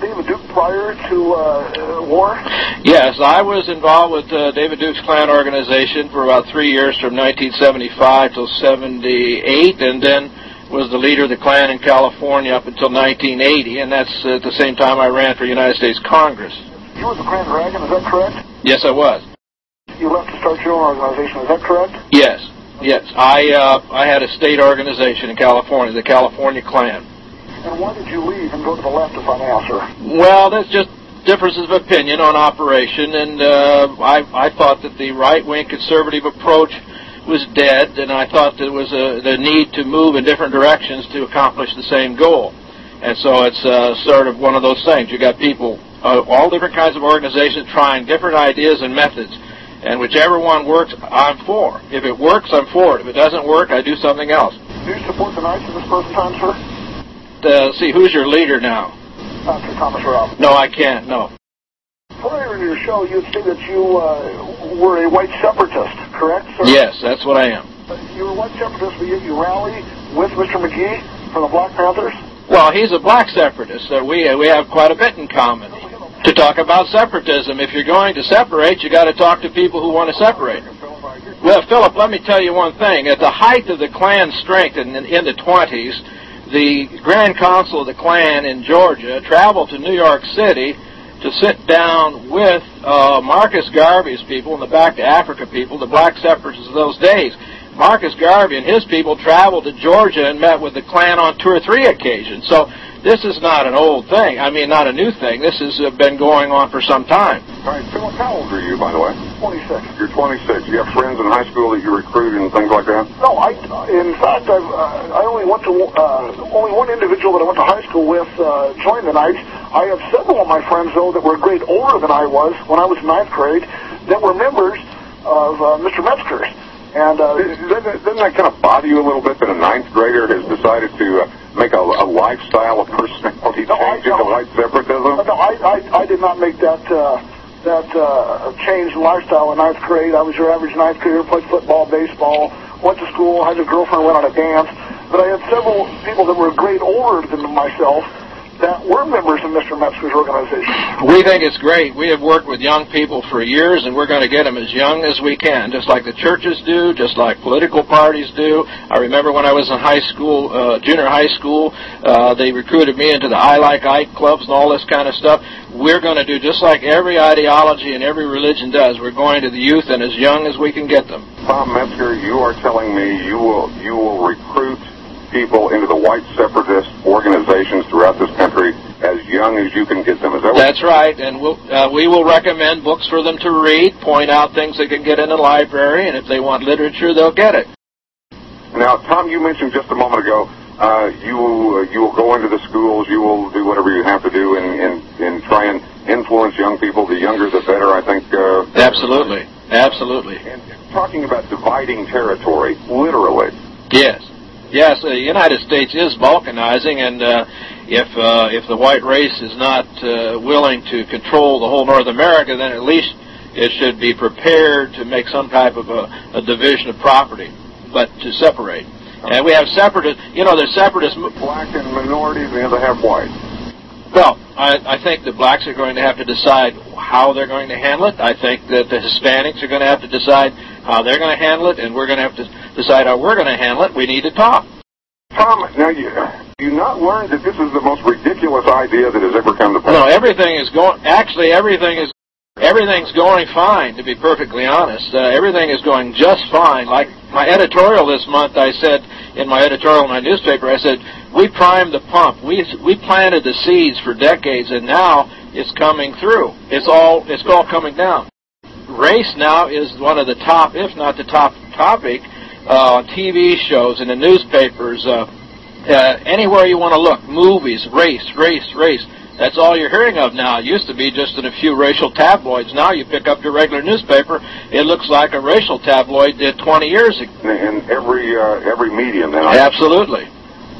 David Duke prior to uh, war? Yes, I was involved with uh, David Duke's Klan organization for about three years from 1975 till 78, and then was the leader of the Klan in California up until 1980, and that's at the same time I ran for United States Congress. You were the Grand Dragon, is that correct? Yes, I was. You left to start your own organization, is that correct? Yes, yes. I uh, I had a state organization in California, the California Klan. And why did you leave and go to the left, if I may ask, sir? Well, that's just differences of opinion on operation, and uh, I, I thought that the right-wing conservative approach was dead, and I thought there was a, the need to move in different directions to accomplish the same goal. And so it's uh, sort of one of those things. You got people, uh, all different kinds of organizations trying different ideas and methods. And whichever one works, I'm for. If it works, I'm for it. If it doesn't work, I do something else. Do you support the Knights at this present time, sir? Uh, see, who's your leader now? Dr. Thomas Robb. No, I can't. No. Prior in your show, you had said that you uh, were a white separatist, correct, sir? Yes, that's what I am. You were a white separatist, but yet you rally with Mr. McGee from the Black Panthers? Well, he's a black separatist. So we we have quite a bit in common. To talk about separatism, if you're going to separate, you got to talk to people who want to separate. Well, Philip, let me tell you one thing. At the height of the Klan strength in, in the 20s, the Grand Council of the Klan in Georgia traveled to New York City to sit down with uh, Marcus Garvey's people and the Back to Africa people, the black separatists of those days. Marcus Garvey and his people traveled to Georgia and met with the Klan on two or three occasions. So this is not an old thing. I mean, not a new thing. This has uh, been going on for some time. All right, Philip, how old are you, by the way? 26. You're 26. You have friends in high school that you recruit and things like that? No, I, in fact, I've, uh, I only went to, uh, only one individual that I went to high school with uh, joined the Knights. I have several of my friends, though, that were a grade older than I was when I was ninth grade that were members of uh, Mr. Metzger's. And uh, Doesn't, doesn't that kind of bother you a little bit that a ninth grader has decided to uh, make a, a lifestyle of personality No, change into white separatism? no, I, I, I did not make that uh, that uh, change in lifestyle in ninth grade. I was your average ninth grader, played football, baseball, went to school, had a girlfriend, went on a dance. But I had several people that were a grade older than myself that were members of Mr. Metzger's organization. We think it's great. We have worked with young people for years, and we're going to get them as young as we can, just like the churches do, just like political parties do. I remember when I was in high school, uh, junior high school, uh, they recruited me into the I Like Ike clubs and all this kind of stuff. We're going to do just like every ideology and every religion does. We're going to the youth and as young as we can get them. Bob Metzger, you are telling me you will you will recruit people into the white separatist organizations throughout this country as young as you can get them. Is that That's right, and we'll, uh, we will recommend books for them to read, point out things they can get in the library, and if they want literature, they'll get it. Now, Tom, you mentioned just a moment ago uh, you uh, you will go into the schools, you will do whatever you have to do, and and, and try and influence young people. The younger, the better. I think. Uh, Absolutely, absolutely. And talking about dividing territory, literally. Yes, yes. The United States is balkanizing, and uh, if uh, if the white race is not uh, willing to control the whole North America, then at least it should be prepared to make some type of a, a division of property, but to separate. And we have separatists. You know, there's separatist. Black and minorities, and the other half white. Well, I, I think the blacks are going to have to decide how they're going to handle it. I think that the Hispanics are going to have to decide how they're going to handle it, and we're going to have to decide how we're going to handle it. We need to talk. Tom, now you you not learned that this is the most ridiculous idea that has ever come to pass. No, everything is going. Actually, everything is everything's going fine. To be perfectly honest, uh, everything is going just fine. Like my editorial this month, I said in my editorial in my newspaper, I said we primed the pump. We we planted the seeds for decades, and now it's coming through. It's all it's all coming down. Race now is one of the top, if not the top topic, uh, on TV shows and the newspapers. Uh, uh, anywhere you want to look, movies, race, race, race. That's all you're hearing of now. It used to be just in a few racial tabloids. Now you pick up your regular newspaper, it looks like a racial tabloid did 20 years ago. in every uh, every medium. Then I, Absolutely.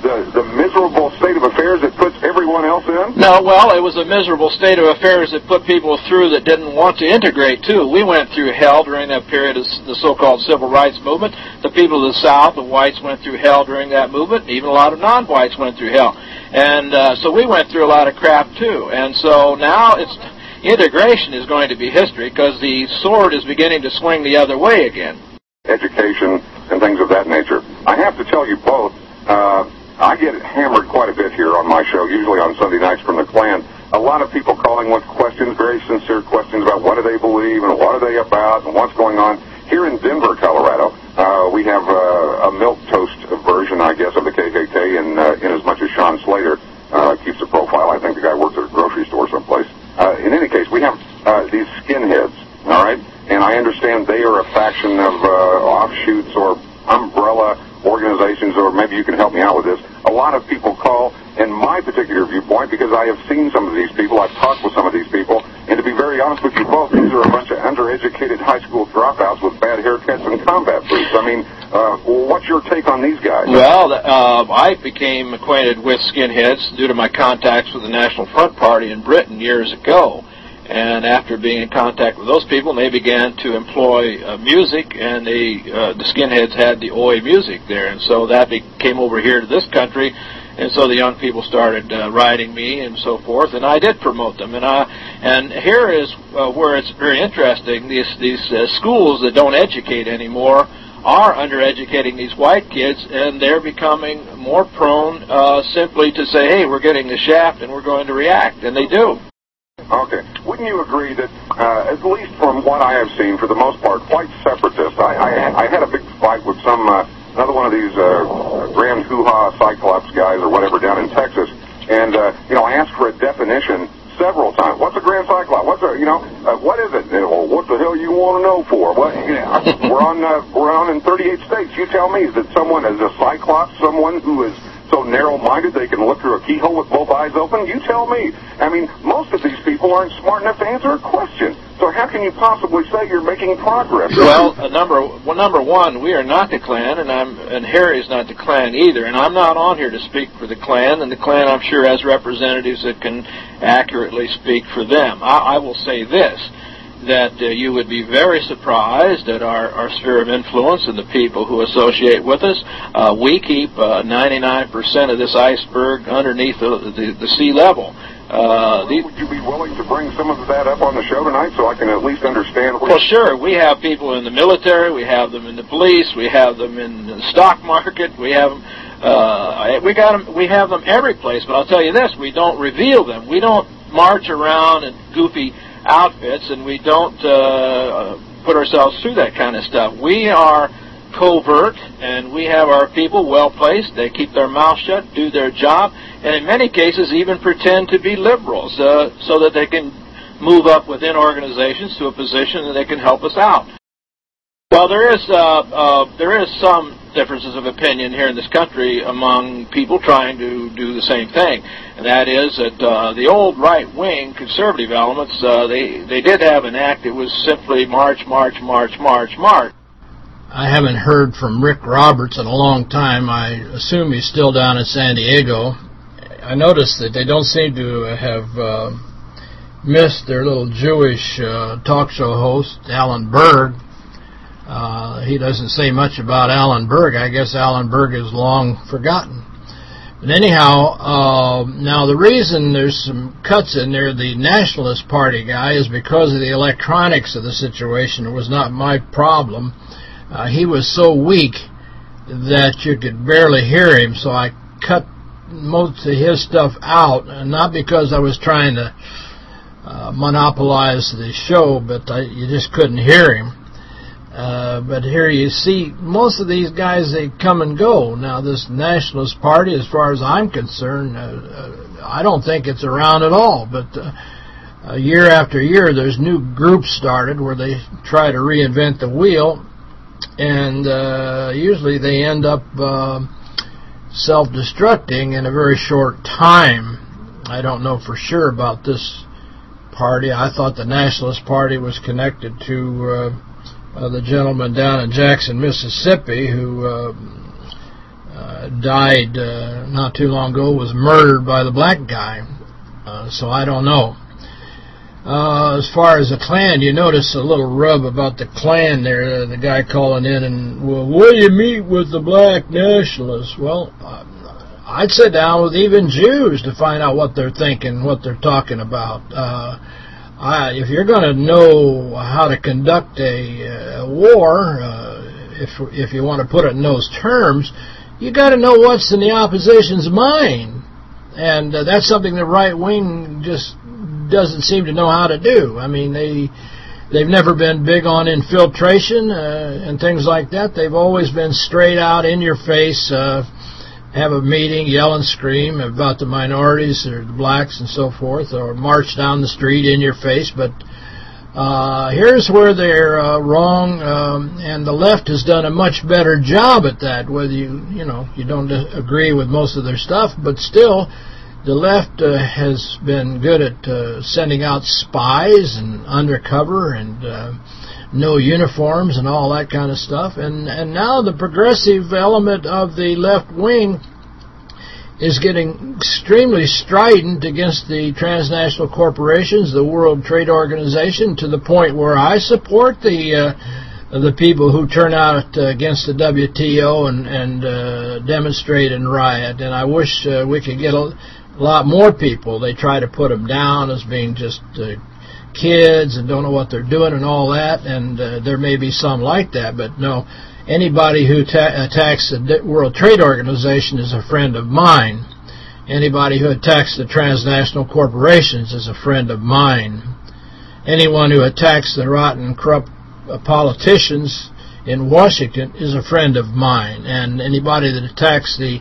The, the miserable state of affairs it puts everyone else in? No, well, it was a miserable state of affairs that put people through that didn't want to integrate, too. We went through hell during that period of the so-called civil rights movement. The people of the South, the whites, went through hell during that movement. Even a lot of non-whites went through hell. And uh, so we went through a lot of crap, too. And so now it's integration is going to be history because the sword is beginning to swing the other way again. Education and things of that nature. I have to tell you both, uh, I get hammered quite a bit here on my show, usually on Sunday nights from the Klan. A lot of people calling with questions, very sincere questions about what do they believe and what are they about and what's going on. Here in Denver, Colorado, uh, we have uh, a milk toast version, I guess, of the KKK, in, uh, in as much as Sean Slater uh, keeps a profile. I think the guy works at a grocery store someplace. Uh, in any case, we have uh, these skinheads, all right? And I understand they are a faction of uh, offshoots or umbrella organizations, or maybe you can help me out with this. A lot of people call, in my particular viewpoint, because I have seen some of these people, I've talked with some of these people, and to be very honest with you both, these are a bunch of undereducated high school dropouts with bad haircuts and combat boots. I mean, uh, what's your take on these guys? Well, uh, I became acquainted with skinheads due to my contacts with the National Front Party in Britain years ago. And after being in contact with those people, they began to employ uh, music, and they, uh, the skinheads had the Oi music there, and so that be- came over here to this country, and so the young people started uh, writing me and so forth, and I did promote them, and I, and here is uh, where it's very interesting. These these uh, schools that don't educate anymore are undereducating these white kids, and they're becoming more prone uh, simply to say, "Hey, we're getting the shaft, and we're going to react," and they do. Okay. Wouldn't you agree that, uh, at least from what I have seen, for the most part, quite separatist? I, I, I had a big fight with some, uh, another one of these uh, grand hoo-ha Cyclops guys or whatever down in Texas, and, uh, you know, I asked for a definition several times. What's a grand cyclops? What's a, you know, uh, what is it? And, well, what the hell you want to know for? What, you know, we're on, uh, we're on in 38 states. You tell me, is that someone is a cyclops, someone who is narrow-minded they can look through a keyhole with both eyes open? You tell me. I mean, most of these people aren't smart enough to answer a question. So how can you possibly say you're making progress? Well, uh, number well, number one, we are not the Klan, and I'm and Harry is not the Klan either. And I'm not on here to speak for the Klan, and the Klan, I'm sure, has representatives that can accurately speak for them. I, I will say this that uh, you would be very surprised at our, our sphere of influence and the people who associate with us. Uh, we keep uh, 99% of this iceberg underneath the, the, the sea level. Uh, the, Would you be willing to bring some of that up on the show tonight so I can at least understand what well, sure. We have people in the military. We have them in the police. We have them in the stock market. We have them. Uh, we got them. We have them every place. But I'll tell you this: we don't reveal them. We don't march around in goofy outfits, and we don't uh, put ourselves through that kind of stuff. We are covert, and we have our people well placed. They keep their mouth shut, do their job, and in many cases even pretend to be liberals uh, so that they can move up within organizations to a position that they can help us out. Well, there is uh, uh, there is some differences of opinion here in this country among people trying to do the same thing, and that is that uh, the old right-wing conservative elements uh, they they did have an act. It was simply march, march, march, march, march. I haven't heard from Rick Roberts in a long time. I assume he's still down in San Diego. I noticed that they don't seem to have uh, missed their little Jewish uh, talk show host, Alan Berg. Uh, he doesn't say much about Alan Berg. I guess Alan Berg is long forgotten. But anyhow, uh, now the reason there's some cuts in there, the Nationalist Party guy, is because of the electronics of the situation. It was not my problem. Uh, he was so weak that you could barely hear him, so I cut most of his stuff out, not because I was trying to uh, monopolize the show, but I, you just couldn't hear him. Uh, but here you see, most of these guys, they come and go. Now, this Nationalist Party, as far as I'm concerned, uh, uh, I don't think it's around at all. But uh, year after year, there's new groups started where they try to reinvent the wheel, and uh, usually they end up uh, self-destructing in a very short time. I don't know for sure about this party. I thought the Nationalist Party was connected to uh, uh, the gentleman down in Jackson, Mississippi, who uh, uh, uh, died uh, not too long ago was murdered by the black guy. Uh, so I don't know. Uh, as far as the Klan, you notice a little rub about the Klan there. The guy calling in and, well, will you meet with the black nationalists? Well, uh, I'd sit down with even Jews to find out what they're thinking, what they're talking about. Uh, I, if you're going to know how to conduct a, a war, uh, if if you want to put it in those terms, you got to know what's in the opposition's mind, and uh, that's something the right wing just doesn't seem to know how to do. I mean, they they've never been big on infiltration uh, and things like that. They've always been straight out in your face. Uh, have a meeting, yell and scream about the minorities or the blacks and so forth, or march down the street in your face. But uh, here's where they're uh, wrong, um, and the left has done a much better job at that. Whether you you know you don't agree with most of their stuff, but still, the left uh, has been good at uh, sending out spies and undercover and uh, no uniforms and all that kind of stuff. And and now the progressive element of the left wing is getting extremely strident against the transnational corporations, the World Trade Organization, to the point where I support the uh, the people who turn out uh, against the WTO and and uh, demonstrate and riot. And I wish uh, we could get a lot more people. They try to put them down as being just uh, kids and don't know what they're doing and all that, and uh, there may be some like that, but no, anybody who attacks the World Trade Organization is a friend of mine. Anybody who attacks the transnational corporations is a friend of mine. Anyone who attacks the rotten, corrupt uh, politicians in Washington is a friend of mine. And anybody that attacks the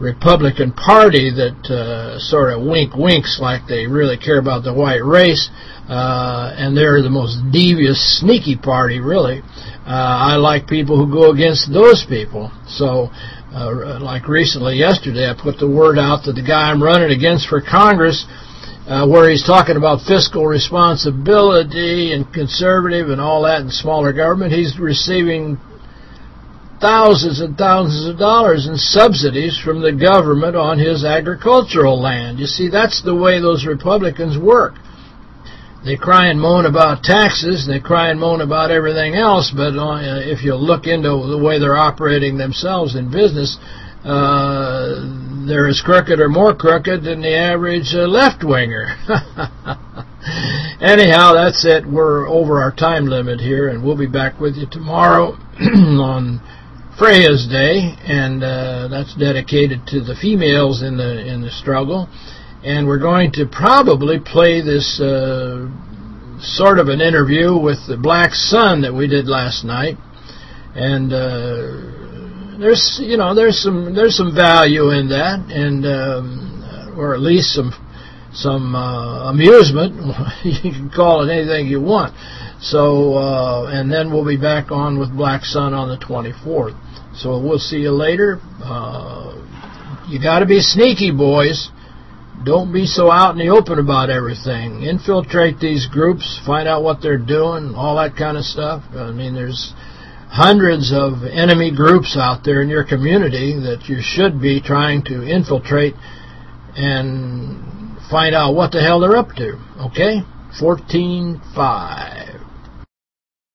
Republican Party that uh, sort of wink winks like they really care about the white race uh, and they're the most devious, sneaky party, really. Uh, I like people who go against those people. So, uh, like recently, yesterday, I put the word out that the guy I'm running against for Congress, uh, where he's talking about fiscal responsibility and conservative and all that and smaller government, he's receiving thousands and thousands of dollars in subsidies from the government on his agricultural land. You see, that's the way those Republicans work. They cry and moan about taxes, they cry and moan about everything else, but uh, if you look into the way they're operating themselves in business, uh, they're as crooked or more crooked than the average uh, left-winger. Anyhow, that's it. We're over our time limit here, and we'll be back with you tomorrow on Freya's Day, and uh, that's dedicated to the females in the in the struggle and we're going to probably play this uh, sort of an interview with the Black Sun that we did last night, and uh, there's you know there's some there's some value in that, and um, or at least some some uh, amusement. you can call it anything you want. So uh, and then we'll be back on with Black Sun on the 24th. So we'll see you later. Uh, you got to be sneaky, boys. Don't be so out in the open about everything. Infiltrate these groups, find out what they're doing, all that kind of stuff. I mean, there's hundreds of enemy groups out there in your community that you should be trying to infiltrate and find out what the hell they're up to. Okay? 14.5.